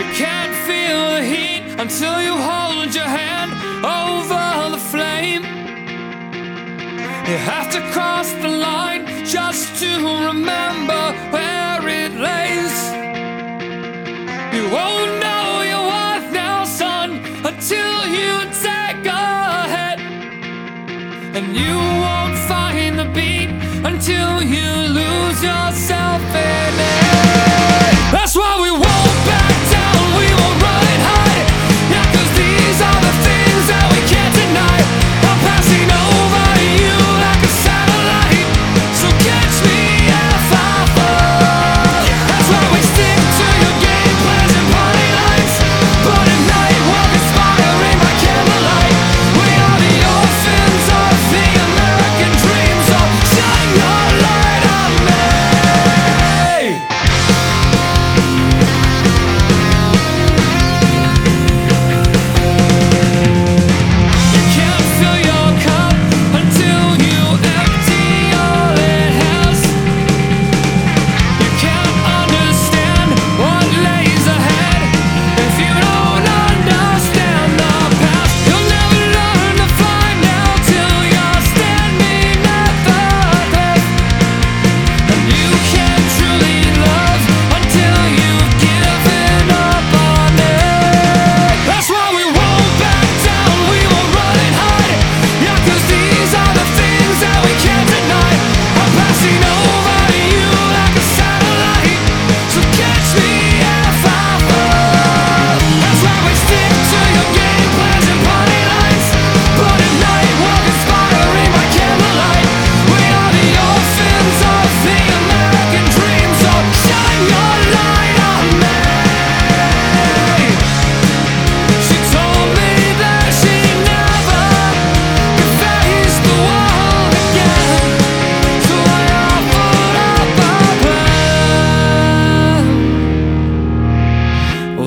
You can't feel the heat until you hold your hand over the flame. You have to cross the line just to remember where it lays. You won't know your worth now, son, until you take a hit. And you won't find the beat until you lose yourself in it. That's why we won't back.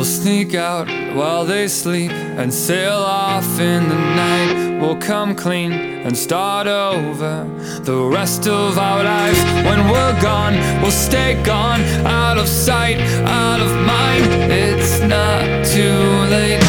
We'll sneak out while they sleep and sail off in the night. We'll come clean and start over the rest of our lives. When we're gone, we'll stay gone, out of sight, out of mind. It's not too late.